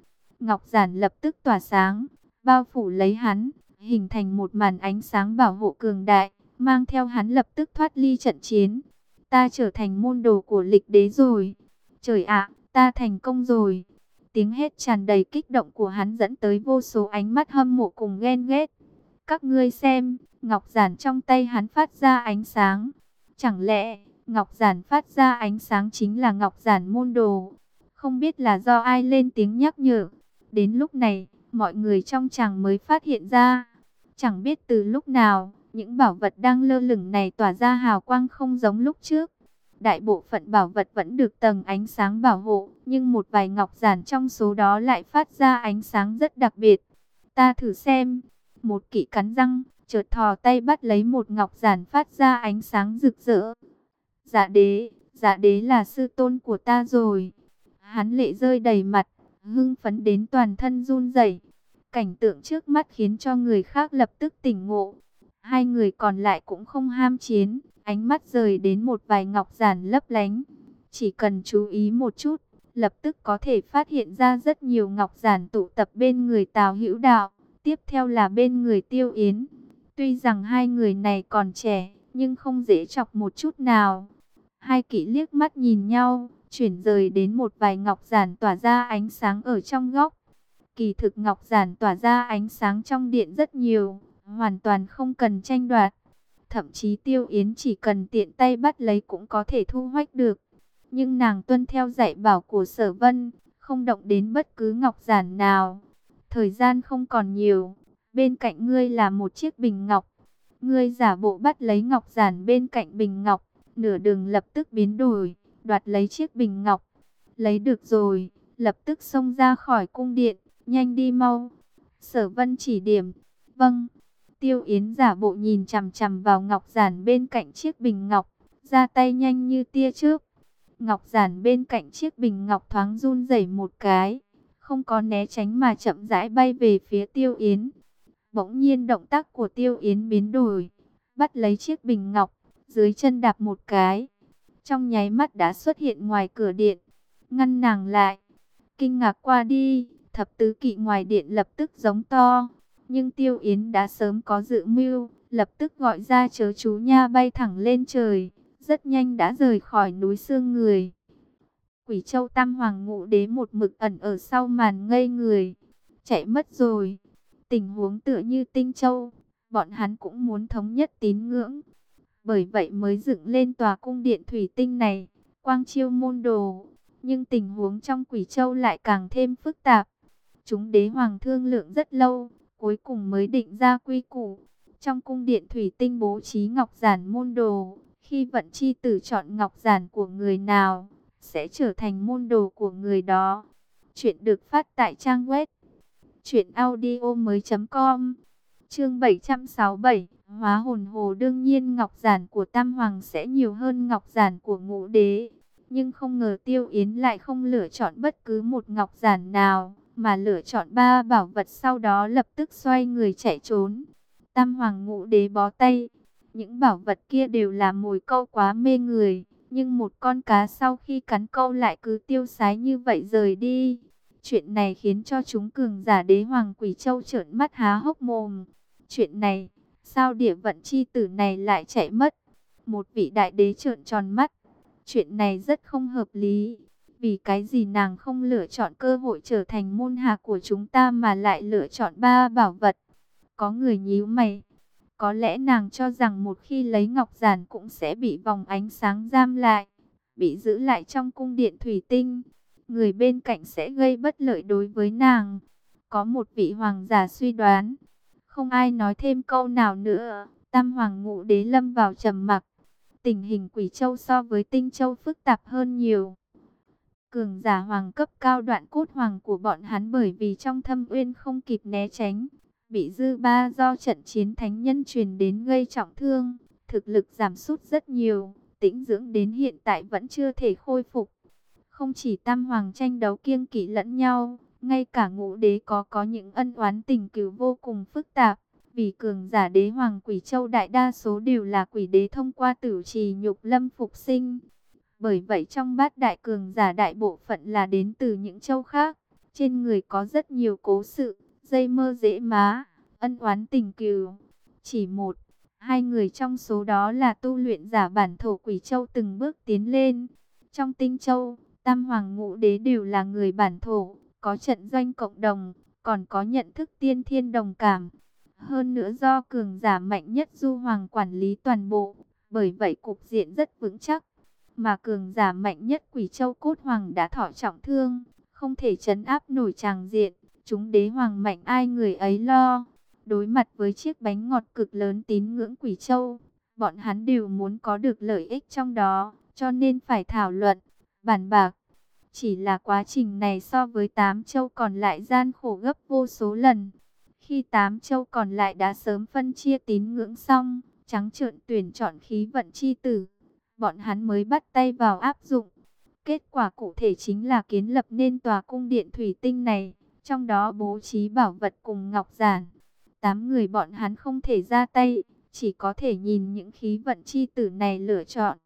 Ngọc giản lập tức tỏa sáng, bao phủ lấy hắn, hình thành một màn ánh sáng bảo hộ cường đại, mang theo hắn lập tức thoát ly trận chiến. Ta trở thành môn đồ của lịch đế rồi. Trời ạ, ta thành công rồi. Tiếng hét tràn đầy kích động của hắn dẫn tới vô số ánh mắt hâm mộ cùng ghen ghét. Các ngươi xem, ngọc giản trong tay hắn phát ra ánh sáng. Chẳng lẽ, ngọc giản phát ra ánh sáng chính là ngọc giản môn đồ? Không biết là do ai lên tiếng nhắc nhở. Đến lúc này, mọi người trong chàng mới phát hiện ra. Chẳng biết từ lúc nào, Những bảo vật đang lơ lửng này tỏa ra hào quang không giống lúc trước. Đại bộ phận bảo vật vẫn được tầng ánh sáng bảo hộ, nhưng một vài ngọc giản trong số đó lại phát ra ánh sáng rất đặc biệt. Ta thử xem. Một kỵ cắn răng, chợt thò tay bắt lấy một ngọc giản phát ra ánh sáng rực rỡ. Dạ đế, dạ đế là sư tôn của ta rồi. Hắn lệ rơi đầy mặt, hưng phấn đến toàn thân run rẩy. Cảnh tượng trước mắt khiến cho người khác lập tức tỉnh ngộ. Hai người còn lại cũng không ham chiến, ánh mắt rời đến một vài ngọc giản lấp lánh. Chỉ cần chú ý một chút, lập tức có thể phát hiện ra rất nhiều ngọc giản tụ tập bên người Tào Hữu Đạo, tiếp theo là bên người Tiêu Yến. Tuy rằng hai người này còn trẻ, nhưng không dễ chọc một chút nào. Hai kỵ liếc mắt nhìn nhau, chuyển rời đến một vài ngọc giản tỏa ra ánh sáng ở trong góc. Kỳ thực ngọc giản tỏa ra ánh sáng trong điện rất nhiều, hoàn toàn không cần tranh đoạt. Thậm chí Tiêu Yến chỉ cần tiện tay bắt lấy cũng có thể thu hoạch được. Nhưng nàng tuân theo dạy bảo của sở vân, không động đến bất cứ ngọc giản nào. Thời gian không còn nhiều, bên cạnh ngươi là một chiếc bình ngọc. Ngươi giả bộ bắt lấy ngọc giản bên cạnh bình ngọc, nửa đường lập tức biến đổi, đoạt lấy chiếc bình ngọc. Lấy được rồi, lập tức xông ra khỏi cung điện, nhanh đi mau. Sở vân chỉ điểm, vâng. Tiêu Yến giả bộ nhìn chằm chằm vào ngọc giản bên cạnh chiếc bình ngọc, ra tay nhanh như tia trước. Ngọc giản bên cạnh chiếc bình ngọc thoáng run rẩy một cái, không có né tránh mà chậm rãi bay về phía Tiêu Yến. Bỗng nhiên động tác của Tiêu Yến biến đổi, bắt lấy chiếc bình ngọc, dưới chân đạp một cái. Trong nháy mắt đã xuất hiện ngoài cửa điện, ngăn nàng lại. Kinh ngạc qua đi, thập tứ kỵ ngoài điện lập tức giống to. Nhưng Tiêu Yến đã sớm có dự mưu, lập tức gọi ra chớ chú nha bay thẳng lên trời, rất nhanh đã rời khỏi núi xương người. Quỷ Châu Tam Hoàng Ngũ Đế một mực ẩn ở sau màn ngây người, chạy mất rồi. Tình huống tựa như Tinh Châu, bọn hắn cũng muốn thống nhất tín ngưỡng. Bởi vậy mới dựng lên tòa cung điện thủy tinh này, quang chiêu môn đồ. Nhưng tình huống trong Quỷ Châu lại càng thêm phức tạp. Chúng đế hoàng thương lượng rất lâu, cuối cùng mới định ra quy củ. Trong cung điện thủy tinh bố trí ngọc giản môn đồ, khi vận chi tử chọn ngọc giản của người nào, sẽ trở thành môn đồ của người đó. Chuyện được phát tại trang web truyệnaudiomoi.com. Chương 767, Hóa hồn hồ đương nhiên ngọc giản của Tam hoàng sẽ nhiều hơn ngọc giản của Ngũ đế, nhưng không ngờ Tiêu Yến lại không lựa chọn bất cứ một ngọc giản nào mà lựa chọn ba bảo vật sau đó lập tức xoay người chạy trốn. Tam hoàng ngũ đế bó tay, những bảo vật kia đều là mồi câu quá mê người, nhưng một con cá sau khi cắn câu lại cứ tiêu sái như vậy rời đi. Chuyện này khiến cho chúng cường giả đế hoàng quỷ châu trợn mắt há hốc mồm. Chuyện này, sao địa vận chi tử này lại chạy mất? Một vị đại đế trợn tròn mắt. Chuyện này rất không hợp lý. Vì cái gì nàng không lựa chọn cơ hội trở thành môn hạ của chúng ta mà lại lựa chọn ba bảo vật? Có người nhíu mày. Có lẽ nàng cho rằng một khi lấy ngọc giản cũng sẽ bị vòng ánh sáng giam lại, bị giữ lại trong cung điện thủy tinh. Người bên cạnh sẽ gây bất lợi đối với nàng. Có một vị hoàng giả suy đoán. Không ai nói thêm câu nào nữa. Tam hoàng ngũ đế lâm vào trầm mặc. Tình hình quỷ châu so với tinh châu phức tạp hơn nhiều cường giả hoàng cấp cao đoạn cốt hoàng của bọn hắn bởi vì trong thâm uyên không kịp né tránh, bị dư ba do trận chiến thánh nhân truyền đến gây trọng thương, thực lực giảm sút rất nhiều, tĩnh dưỡng đến hiện tại vẫn chưa thể khôi phục. Không chỉ tam hoàng tranh đấu kiêng kỵ lẫn nhau, ngay cả ngũ đế có có những ân oán tình cừu vô cùng phức tạp. Vì cường giả đế hoàng quỷ châu đại đa số đều là quỷ đế thông qua tử trì nhục lâm phục sinh, bởi vậy trong bát đại cường giả đại bộ phận là đến từ những châu khác. Trên người có rất nhiều cố sự, dây mơ dễ má, ân oán tình cừu. Chỉ một, hai người trong số đó là tu luyện giả bản thổ quỷ châu từng bước tiến lên. Trong tinh châu, tam hoàng ngũ đế đều là người bản thổ, có trận doanh cộng đồng, còn có nhận thức tiên thiên đồng cảm. Hơn nữa do cường giả mạnh nhất du hoàng quản lý toàn bộ, bởi vậy cục diện rất vững chắc mà cường giả mạnh nhất quỷ châu cốt hoàng đã thọ trọng thương, không thể chấn áp nổi tràng diện, chúng đế hoàng mạnh ai người ấy lo. Đối mặt với chiếc bánh ngọt cực lớn tín ngưỡng quỷ châu, bọn hắn đều muốn có được lợi ích trong đó, cho nên phải thảo luận, bàn bạc. Chỉ là quá trình này so với tám châu còn lại gian khổ gấp vô số lần. Khi tám châu còn lại đã sớm phân chia tín ngưỡng xong, trắng trợn tuyển chọn khí vận chi tử, bọn hắn mới bắt tay vào áp dụng. Kết quả cụ thể chính là kiến lập nên tòa cung điện thủy tinh này, trong đó bố trí bảo vật cùng ngọc giản. Tám người bọn hắn không thể ra tay, chỉ có thể nhìn những khí vận chi tử này lựa chọn.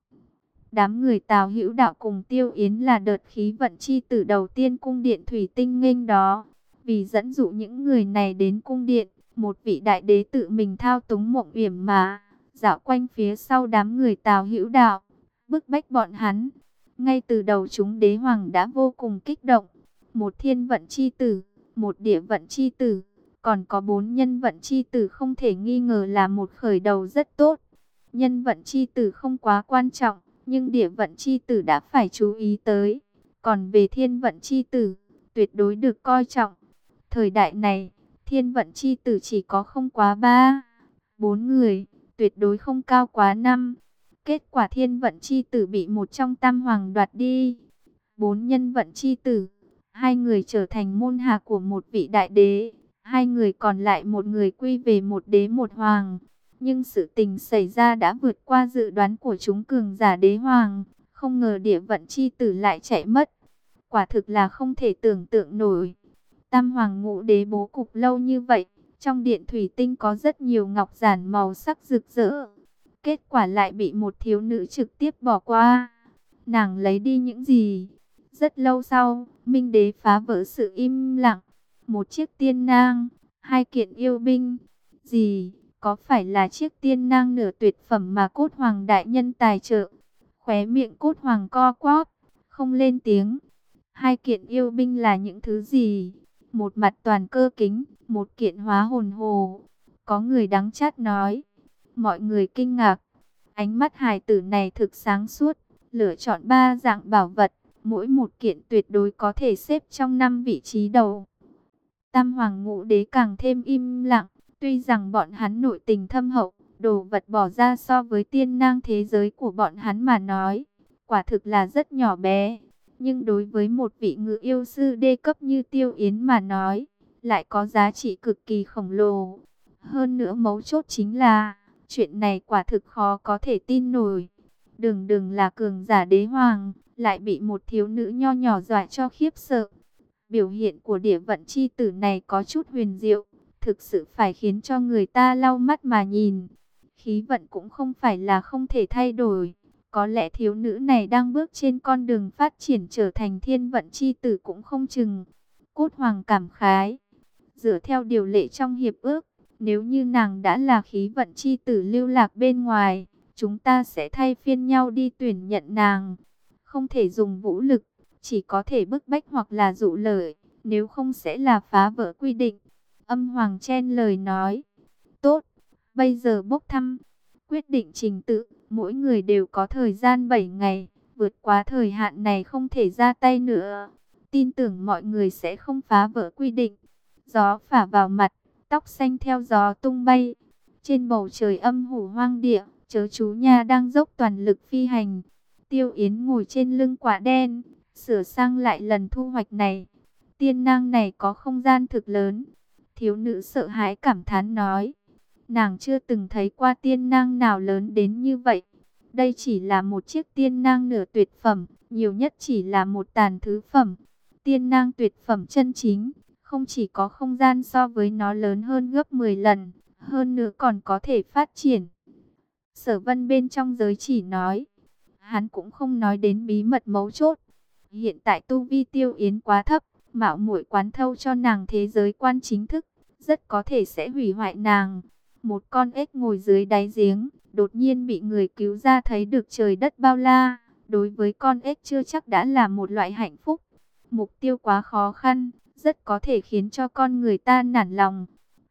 Đám người Tào Hữu Đạo cùng Tiêu Yến là đợt khí vận chi tử đầu tiên cung điện thủy tinh nghênh đó. Vì dẫn dụ những người này đến cung điện, một vị đại đế tự mình thao túng mộng yểm mà, dạo quanh phía sau đám người Tào Hữu Đạo, bức bách bọn hắn. Ngay từ đầu chúng đế hoàng đã vô cùng kích động, một thiên vận chi tử, một địa vận chi tử, còn có bốn nhân vận chi tử không thể nghi ngờ là một khởi đầu rất tốt. Nhân vận chi tử không quá quan trọng, nhưng địa vận chi tử đã phải chú ý tới. Còn về thiên vận chi tử, tuyệt đối được coi trọng. Thời đại này, thiên vận chi tử chỉ có không quá ba, bốn người, tuyệt đối không cao quá năm. Kết quả thiên vận chi tử bị một trong tam hoàng đoạt đi. Bốn nhân vận chi tử, hai người trở thành môn hạ của một vị đại đế. Hai người còn lại một người quy về một đế một hoàng. Nhưng sự tình xảy ra đã vượt qua dự đoán của chúng cường giả đế hoàng. Không ngờ địa vận chi tử lại chạy mất. Quả thực là không thể tưởng tượng nổi. Tam hoàng ngũ đế bố cục lâu như vậy. Trong điện thủy tinh có rất nhiều ngọc giản màu sắc rực rỡ. Kết quả lại bị một thiếu nữ trực tiếp bỏ qua. Nàng lấy đi những gì? Rất lâu sau, Minh đế phá vỡ sự im lặng. Một chiếc tiên nang, hai kiện yêu binh. Gì? Có phải là chiếc tiên nang nửa tuyệt phẩm mà cốt hoàng đại nhân tài trợ? Khóe miệng cốt hoàng co quắp, không lên tiếng. Hai kiện yêu binh là những thứ gì? Một mặt toàn cơ kính, một kiện hóa hồn hồ. Có người đắng chát nói. Mọi người kinh ngạc. Ánh mắt hài tử này thực sáng suốt. Lựa chọn ba dạng bảo vật. Mỗi một kiện tuyệt đối có thể xếp trong năm vị trí đầu. Tam hoàng ngũ đế càng thêm im lặng. Tuy rằng bọn hắn nội tình thâm hậu. Đồ vật bỏ ra so với tiên nang thế giới của bọn hắn mà nói. Quả thực là rất nhỏ bé. Nhưng đối với một vị ngự yêu sư đê cấp như Tiêu Yến mà nói, lại có giá trị cực kỳ khổng lồ. Hơn nữa mấu chốt chính là, chuyện này quả thực khó có thể tin nổi. Đừng đừng là cường giả đế hoàng, lại bị một thiếu nữ nho nhỏ dọa cho khiếp sợ. Biểu hiện của địa vận chi tử này có chút huyền diệu, thực sự phải khiến cho người ta lau mắt mà nhìn. Khí vận cũng không phải là không thể thay đổi. Có lẽ thiếu nữ này đang bước trên con đường phát triển trở thành thiên vận chi tử cũng không chừng. Cốt hoàng cảm khái. Dựa theo điều lệ trong hiệp ước, nếu như nàng đã là khí vận chi tử lưu lạc bên ngoài, chúng ta sẽ thay phiên nhau đi tuyển nhận nàng. Không thể dùng vũ lực, chỉ có thể bức bách hoặc là dụ lợi, nếu không sẽ là phá vỡ quy định. Âm hoàng chen lời nói. Tốt, bây giờ bốc thăm, quyết định trình tự, mỗi người đều có thời gian 7 ngày, vượt quá thời hạn này không thể ra tay nữa. Tin tưởng mọi người sẽ không phá vỡ quy định. Gió phả vào mặt, tóc xanh theo gió tung bay. Trên bầu trời âm hủ hoang địa, chớ chú nha đang dốc toàn lực phi hành. Tiêu Yến ngồi trên lưng quả đen, sửa sang lại lần thu hoạch này. Tiên nang này có không gian thực lớn. Thiếu nữ sợ hãi cảm thán nói. Nàng chưa từng thấy qua tiên nang nào lớn đến như vậy. Đây chỉ là một chiếc tiên nang nửa tuyệt phẩm, nhiều nhất chỉ là một tàn thứ phẩm. Tiên nang tuyệt phẩm chân chính, không chỉ có không gian so với nó lớn hơn gấp 10 lần, hơn nữa còn có thể phát triển. Sở vân bên trong giới chỉ nói, hắn cũng không nói đến bí mật mấu chốt. Hiện tại tu vi tiêu yến quá thấp, mạo muội quán thâu cho nàng thế giới quan chính thức, rất có thể sẽ hủy hoại nàng. Một con ếch ngồi dưới đáy giếng, đột nhiên bị người cứu ra thấy được trời đất bao la. Đối với con ếch chưa chắc đã là một loại hạnh phúc. Mục tiêu quá khó khăn, rất có thể khiến cho con người ta nản lòng.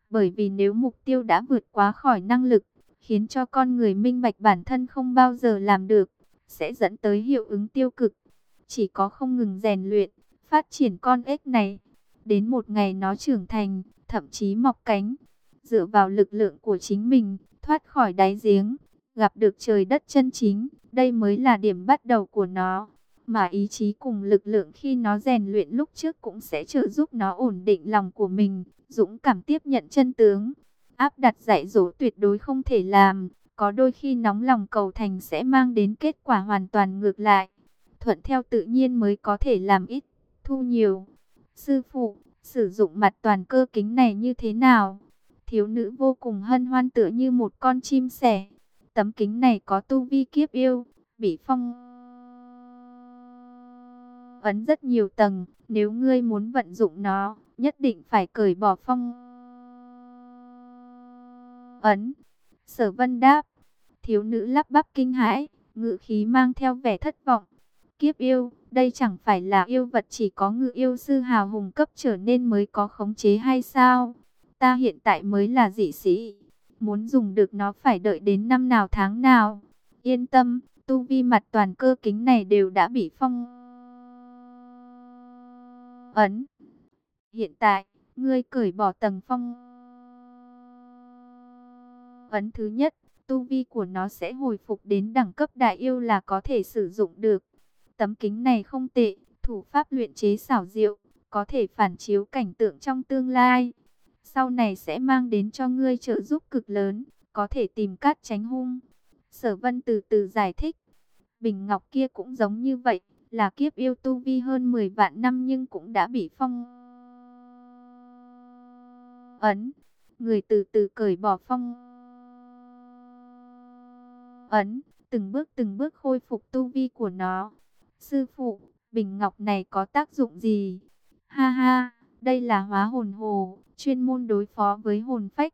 Bởi vì nếu mục tiêu đã vượt quá khỏi năng lực, khiến cho con người minh bạch bản thân không bao giờ làm được, sẽ dẫn tới hiệu ứng tiêu cực. Chỉ có không ngừng rèn luyện, phát triển con ếch này, đến một ngày nó trưởng thành, thậm chí mọc cánh, dựa vào lực lượng của chính mình, thoát khỏi đáy giếng, gặp được trời đất chân chính, đây mới là điểm bắt đầu của nó. Mà ý chí cùng lực lượng khi nó rèn luyện lúc trước cũng sẽ trợ giúp nó ổn định lòng của mình, dũng cảm tiếp nhận chân tướng. Áp đặt dạy dỗ tuyệt đối không thể làm, có đôi khi nóng lòng cầu thành sẽ mang đến kết quả hoàn toàn ngược lại. Thuận theo tự nhiên mới có thể làm ít, thu nhiều. Sư phụ, sử dụng mặt toàn cơ kính này như thế nào? Thiếu nữ vô cùng hân hoan tựa như một con chim sẻ. Tấm kính này có tu vi kiếp yêu, bị phong ấn rất nhiều tầng. Nếu ngươi muốn vận dụng nó, nhất định phải cởi bỏ phong ấn. Sở vân đáp, thiếu nữ lắp bắp kinh hãi, ngự khí mang theo vẻ thất vọng. Kiếp yêu, đây chẳng phải là yêu vật chỉ có ngự yêu sư hào hùng cấp trở nên mới có khống chế hay sao? Ta hiện tại mới là dị sĩ, muốn dùng được nó phải đợi đến năm nào tháng nào. Yên tâm, tu vi mặt toàn cơ kính này đều đã bị phong ấn. Hiện tại, ngươi cởi bỏ tầng phong ấn thứ nhất, tu vi của nó sẽ hồi phục đến đẳng cấp đại yêu là có thể sử dụng được. Tấm kính này không tệ, thủ pháp luyện chế xảo diệu, có thể phản chiếu cảnh tượng trong tương lai. Sau này sẽ mang đến cho ngươi trợ giúp cực lớn, có thể tìm cát tránh hung. Sở vân từ từ giải thích. Bình Ngọc kia cũng giống như vậy, là kiếp yêu tu vi hơn 10 vạn năm nhưng cũng đã bị phong ấn. Người từ từ cởi bỏ phong ấn, từng bước từng bước khôi phục tu vi của nó. Sư phụ, bình ngọc này có tác dụng gì? Ha ha, đây là hóa hồn hồ, chuyên môn đối phó với hồn phách.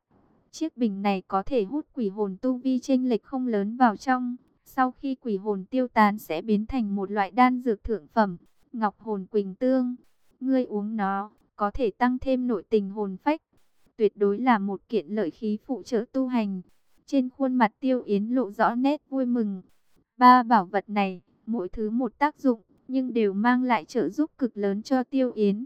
Chiếc bình này có thể hút quỷ hồn tu vi chênh lệch không lớn vào trong. Sau khi quỷ hồn tiêu tán sẽ biến thành một loại đan dược thượng phẩm, ngọc hồn quỳnh tương. Ngươi uống nó, có thể tăng thêm nội tình hồn phách. Tuyệt đối là một kiện lợi khí phụ trợ tu hành. Trên khuôn mặt tiêu yến lộ rõ nét vui mừng. Ba bảo vật này, mỗi thứ một tác dụng, nhưng đều mang lại trợ giúp cực lớn cho tiêu yến.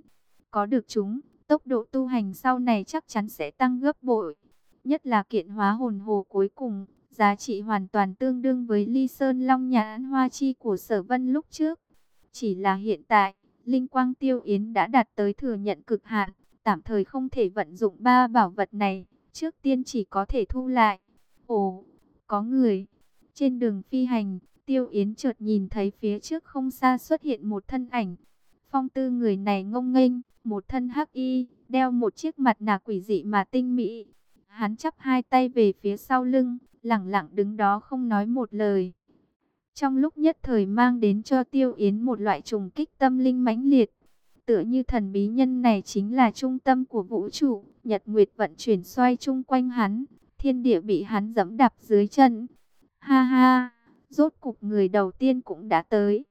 Có được chúng, tốc độ tu hành sau này chắc chắn sẽ tăng gấp bội. Nhất là kiện hóa hồn hồ cuối cùng, giá trị hoàn toàn tương đương với ly sơn long nhãn hoa chi của sở vân lúc trước. Chỉ là hiện tại, linh quang tiêu yến đã đạt tới thừa nhận cực hạn, tạm thời không thể vận dụng ba bảo vật này, trước tiên chỉ có thể thu lại. Ồ, có người. Trên đường phi hành, Tiêu Yến chợt nhìn thấy phía trước không xa xuất hiện một thân ảnh. Phong tư người này ngông nghênh, một thân hắc y, đeo một chiếc mặt nạ quỷ dị mà tinh mỹ. Hắn chắp hai tay về phía sau lưng, lặng lặng đứng đó không nói một lời. Trong lúc nhất thời mang đến cho Tiêu Yến một loại trùng kích tâm linh mãnh liệt. Tựa như thần bí nhân này chính là trung tâm của vũ trụ, nhật nguyệt vận chuyển xoay chung quanh hắn, thiên địa bị hắn dẫm đạp dưới chân. Ha ha, rốt cục người đầu tiên cũng đã tới.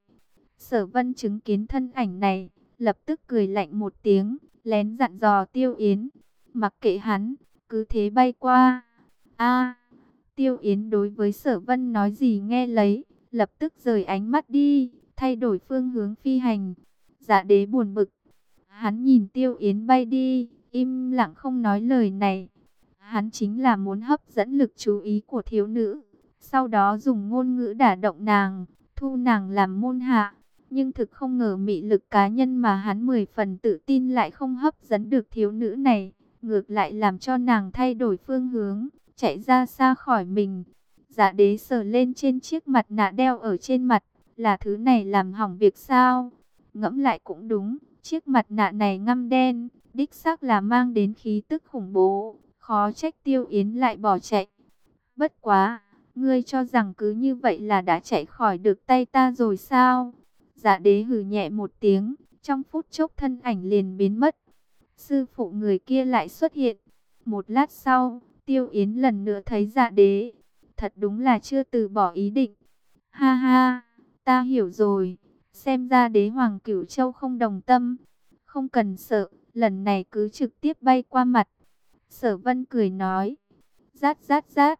Sở vân chứng kiến thân ảnh này, lập tức cười lạnh một tiếng, lén dặn dò tiêu yến. Mặc kệ hắn, cứ thế bay qua. a tiêu yến đối với sở vân nói gì nghe lấy, lập tức rời ánh mắt đi, thay đổi phương hướng phi hành. Dạ đế buồn bực. Hắn nhìn tiêu yến bay đi, im lặng không nói lời này. Hắn chính là muốn hấp dẫn lực chú ý của thiếu nữ, sau đó dùng ngôn ngữ đả động nàng, thu nàng làm môn hạ. Nhưng thực không ngờ mị lực cá nhân mà hắn mười phần tự tin lại không hấp dẫn được thiếu nữ này, ngược lại làm cho nàng thay đổi phương hướng, chạy ra xa khỏi mình. Giả đế sờ lên trên chiếc mặt nạ đeo ở trên mặt, là thứ này làm hỏng việc sao? Ngẫm lại cũng đúng, chiếc mặt nạ này ngăm đen, đích xác là mang đến khí tức khủng bố, Khó trách tiêu yến lại bỏ chạy. Bất quá, ngươi cho rằng cứ như vậy là đã chạy khỏi được tay ta rồi sao? Dạ đế hừ nhẹ một tiếng, trong phút chốc thân ảnh liền biến mất. Sư phụ người kia lại xuất hiện. Một lát sau, tiêu yến lần nữa thấy dạ đế. Thật đúng là chưa từ bỏ ý định. Ha ha, ta hiểu rồi. Xem ra đế hoàng cửu châu không đồng tâm. Không cần sợ, lần này cứ trực tiếp bay qua mặt. Sở vân cười nói. Rát rát rát.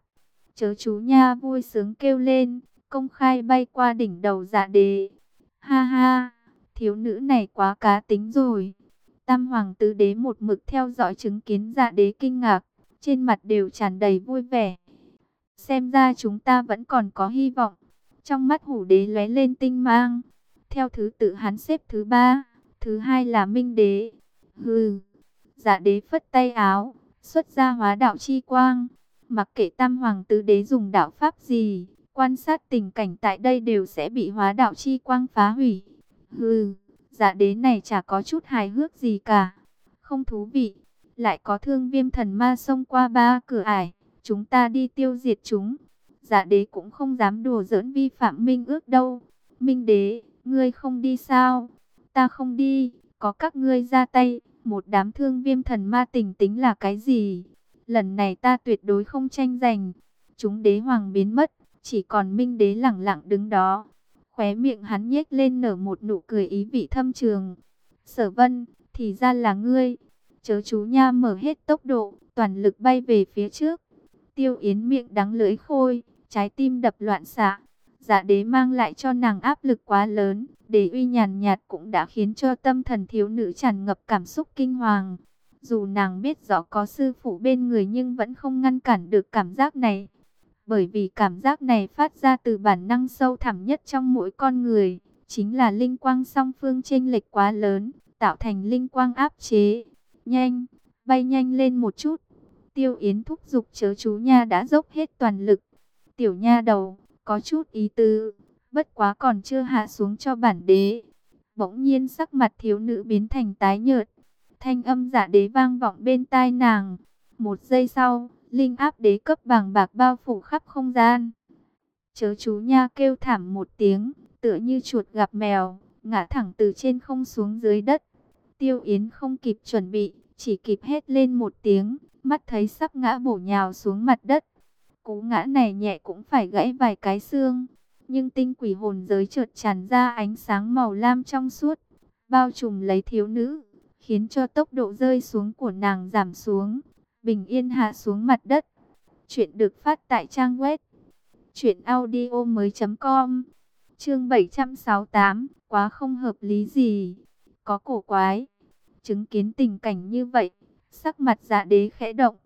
Chớ chú nha vui sướng kêu lên. Công khai bay qua đỉnh đầu dạ đế. Ha ha. Thiếu nữ này quá cá tính rồi. Tam hoàng tứ đế một mực theo dõi chứng kiến dạ đế kinh ngạc trên mặt đều tràn đầy vui vẻ. Xem ra chúng ta vẫn còn có hy vọng. Trong mắt hủ đế lóe lên tinh mang. Theo thứ tự hắn xếp thứ ba, thứ hai là minh đế. Hừ, giả đế phất tay áo, xuất ra hóa đạo chi quang. Mặc kệ tam hoàng tứ đế dùng đạo pháp gì, quan sát tình cảnh tại đây đều sẽ bị hóa đạo chi quang phá hủy. Hừ, giả đế này chả có chút hài hước gì cả. Không thú vị, lại có thương viêm thần ma xông qua ba cửa ải, chúng ta đi tiêu diệt chúng. Giả đế cũng không dám đùa giỡn vi phạm minh ước đâu. Minh đế, ngươi không đi sao? Ta không đi, có các ngươi ra tay, một đám thương viêm thần ma tình tính là cái gì? Lần này ta tuyệt đối không tranh giành. Chúng đế hoàng biến mất, chỉ còn minh đế lẳng lặng đứng đó. Khóe miệng hắn nhếch lên nở một nụ cười ý vị thâm trường. Sở vân, thì ra là ngươi. Chớ chú nha mở hết tốc độ, toàn lực bay về phía trước. Tiêu Yến miệng đắng lưỡi khôi, trái tim đập loạn xạ. Giả đế mang lại cho nàng áp lực quá lớn, để uy nhàn nhạt cũng đã khiến cho tâm thần thiếu nữ tràn ngập cảm xúc kinh hoàng. Dù nàng biết rõ có sư phụ bên người nhưng vẫn không ngăn cản được cảm giác này. Bởi vì cảm giác này phát ra từ bản năng sâu thẳm nhất trong mỗi con người, chính là linh quang song phương chênh lệch quá lớn, tạo thành linh quang áp chế. Nhanh, bay nhanh lên một chút. Tiêu Yến thúc giục chớ chú nha đã dốc hết toàn lực. Tiểu nha đầu, có chút ý tứ, bất quá còn chưa hạ xuống cho bản đế. Bỗng nhiên sắc mặt thiếu nữ biến thành tái nhợt. Thanh âm giả đế vang vọng bên tai nàng. Một giây sau, linh áp đế cấp bằng bạc bao phủ khắp không gian. Chớ chú nha kêu thảm một tiếng, tựa như chuột gặp mèo, ngã thẳng từ trên không xuống dưới đất. Tiêu Yến không kịp chuẩn bị, chỉ kịp hét lên một tiếng, mắt thấy sắp ngã bổ nhào xuống mặt đất. Cú ngã này nhẹ cũng phải gãy vài cái xương, nhưng tinh quỷ hồn giới chợt tràn ra ánh sáng màu lam trong suốt, bao trùm lấy thiếu nữ, khiến cho tốc độ rơi xuống của nàng giảm xuống, bình yên hạ xuống mặt đất. Chuyện được phát tại trang web truyệnaudiomoi.com. Chương 768, quá không hợp lý gì, có cổ quái. Chứng kiến tình cảnh như vậy, sắc mặt Dạ Đế khẽ động.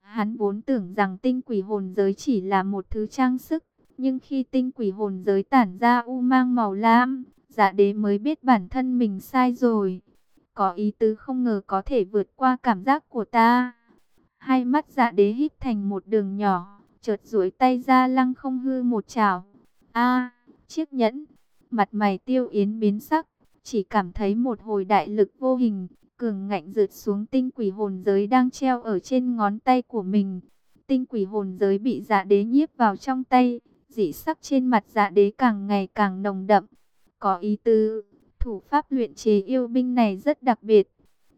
Hắn vốn tưởng rằng tinh quỷ hồn giới chỉ là một thứ trang sức, nhưng khi tinh quỷ hồn giới tản ra u mang màu lam, Dạ Đế mới biết bản thân mình sai rồi. Có ý tứ không ngờ có thể vượt qua cảm giác của ta. Hai mắt Dạ Đế híp thành một đường nhỏ, chợt duỗi tay ra lăng không hư một chảo. A, chiếc nhẫn. Mặt mày Tiêu Yến biến sắc, chỉ cảm thấy một hồi đại lực vô hình cường ngạnh rượt xuống tinh quỷ hồn giới đang treo ở trên ngón tay của mình. Tinh quỷ hồn giới bị dạ đế nhiếp vào trong tay, dị sắc trên mặt dạ đế càng ngày càng nồng đậm. Có ý tư, thủ pháp luyện chế yêu binh này rất đặc biệt.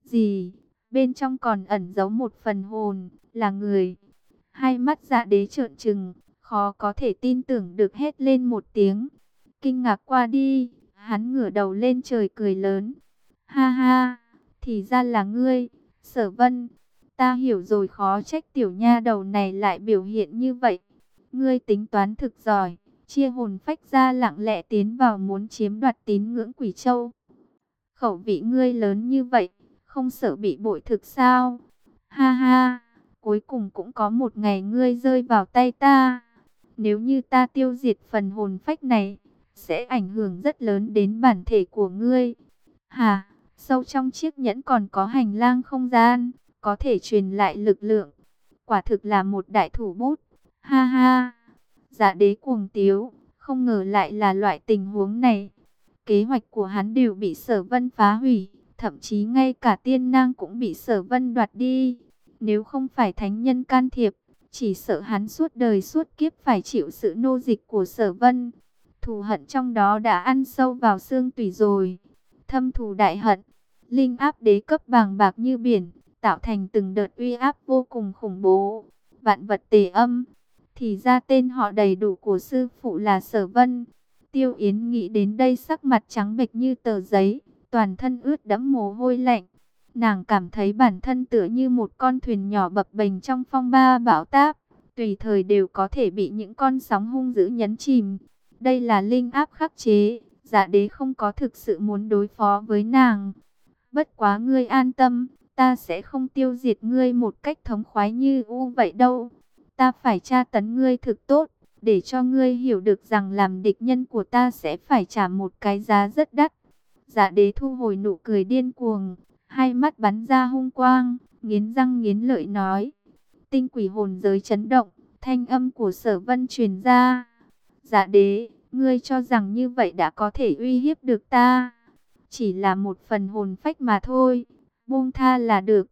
Gì? Bên trong còn ẩn giấu một phần hồn, là người. Hai mắt dạ đế trợn trừng, khó có thể tin tưởng được hết lên một tiếng. Kinh ngạc qua đi, hắn ngửa đầu lên trời cười lớn. Ha ha! Thì ra là ngươi, sở vân. Ta hiểu rồi khó trách tiểu nha đầu này lại biểu hiện như vậy. Ngươi tính toán thực giỏi, chia hồn phách ra lặng lẽ tiến vào muốn chiếm đoạt tín ngưỡng quỷ châu. Khẩu vị ngươi lớn như vậy, không sợ bị bội thực sao? Ha ha, cuối cùng cũng có một ngày ngươi rơi vào tay ta. Nếu như ta tiêu diệt phần hồn phách này, sẽ ảnh hưởng rất lớn đến bản thể của ngươi. Hà, Sâu trong chiếc nhẫn còn có hành lang không gian, có thể truyền lại lực lượng. Quả thực là một đại thủ bút. Ha ha. Dạ đế cuồng tiếu, không ngờ lại là loại tình huống này. Kế hoạch của hắn đều bị sở vân phá hủy, thậm chí ngay cả tiên nang cũng bị sở vân đoạt đi. Nếu không phải thánh nhân can thiệp, chỉ sợ hắn suốt đời suốt kiếp phải chịu sự nô dịch của sở vân. Thù hận trong đó đã ăn sâu vào xương tủy rồi. Thâm thù đại hận, linh áp đế cấp bàng bạc như biển, tạo thành từng đợt uy áp vô cùng khủng bố. Vạn vật tề âm, thì ra tên họ đầy đủ của sư phụ là Sở Vân. Tiêu Yến nghĩ đến đây sắc mặt trắng bệch như tờ giấy, toàn thân ướt đẫm mồ hôi lạnh. Nàng cảm thấy bản thân tựa như một con thuyền nhỏ bập bềnh trong phong ba bão táp, tùy thời đều có thể bị những con sóng hung dữ nhấn chìm. Đây là linh áp khắc chế, giả đế không có thực sự muốn đối phó với nàng. Bất quá ngươi an tâm, ta sẽ không tiêu diệt ngươi một cách thống khoái như u vậy đâu. Ta phải tra tấn ngươi thực tốt, để cho ngươi hiểu được rằng làm địch nhân của ta sẽ phải trả một cái giá rất đắt. giả đế thu hồi nụ cười điên cuồng, hai mắt bắn ra hung quang, nghiến răng nghiến lợi nói. Tinh quỷ hồn giới chấn động, thanh âm của sở vân truyền ra. Dạ đế, ngươi cho rằng như vậy đã có thể uy hiếp được ta. Chỉ là một phần hồn phách mà thôi, buông tha là được.